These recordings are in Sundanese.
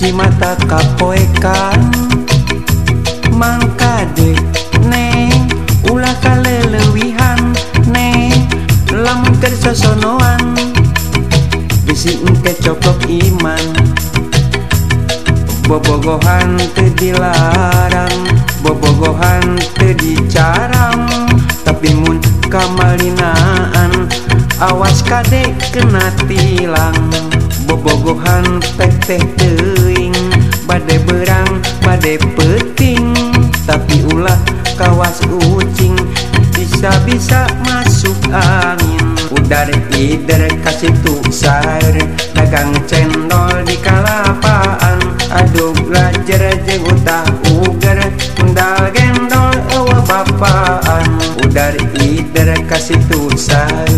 si mata kapoeka mangkade ne ulah kalelewihan ne lam kerja sonoan bisi engke coplok iman. Bobogohan te dilarang bobogohan te dicarang. Tapi mun kamalinaan awas kade kena tilang. Bobogohan teh teh teh badai berang badai peting. Tapi ulah kawas ucing bisa-bisa masuk angin. Udar ider kasih tuh sar dagang cendol di kalapaan. Aduh belajar jeng utah ugar mendal gendol ewa bapaan. Udar ider kasih tuh sar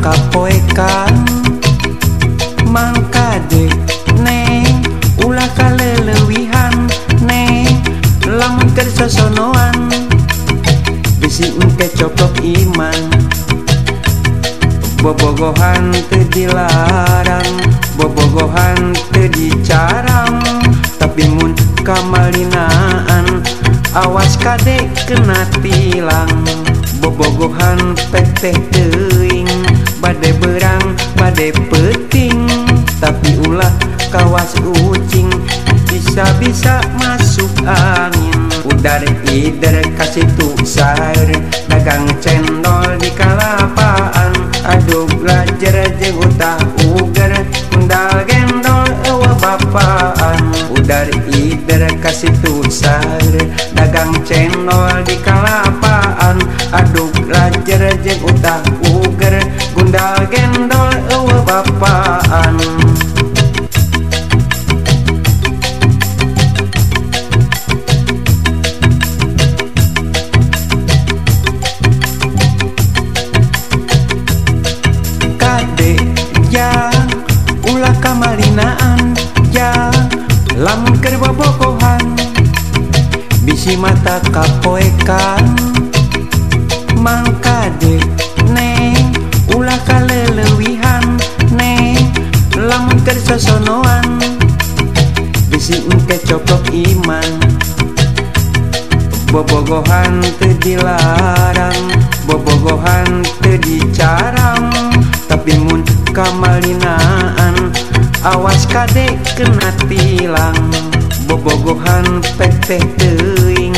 kapoeka mangkade ne ulah kalelewihan ne lamun kerja sonoan bisi engke coplok iman. Bobogohan teu dilarang bobogohan teu dicarang. Tapi mun kamalinaan awas kade kena tilang. Bobogohan peteh teu badai berang badai peting. Tapi ulah kawas ucing bisa-bisa masuk angin. Udar ider kasih tuh sar dagang cendol di kalapaan. Aduh belajar jeung utah uger mendal gendol ewa bapaan. Udar ider kasih tuh Raja Raja utah uger Gundal gendol ewe bapaan. Kade ya ulah kamarinaan ya lamun kerba bisi mata kapoekan si engke cocok iman. Bobogohan teu dilarang bobogohan teu dicarang. Tapi mun kamalinaan awas kadek kena tilang. Bobogohan teh teuing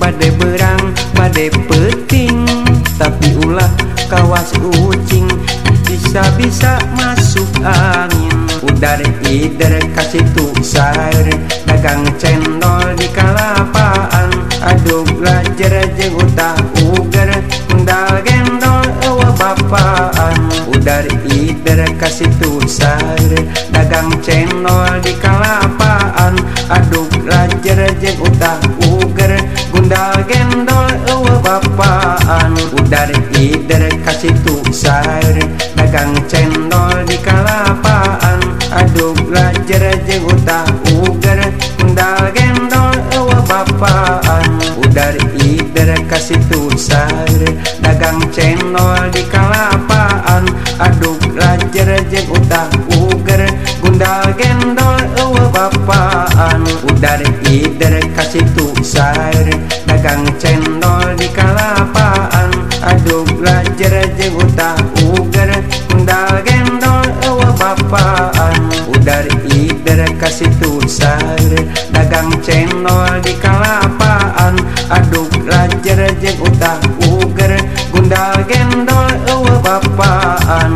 bade berang bade peting. Tapi ulah kawas ucing bisa-bisa masuk angin. dari Ider kasih tuksar dagang cendol di kalapaan. Aduh belajar jeng utah uger mendal gendol ewa bapaan. Uh, Udar Ider kasih tuksar dagang cendol di kalapaan. Aduh belajar jeng utah uger gundal gendol ewa bapaan. Uh, Udar Ider kasih tuksar dagang cendol aduh lajer jeung utah uger Kundal gendol ewa bapaan. Udar ider kasih tusar Dagang cendol di kalapaan. Aduk lajer jeung utah uger Gundal gendol ewa bapaan. Udar ider kasih tusar Dagang cendol di kalapaan. Aduk lajer jeung utah uger Gundal gendol ewa bapaan. dagang channel di kelapaan aduk lajar jeng utah uger gundal gendol eueuh bapaan.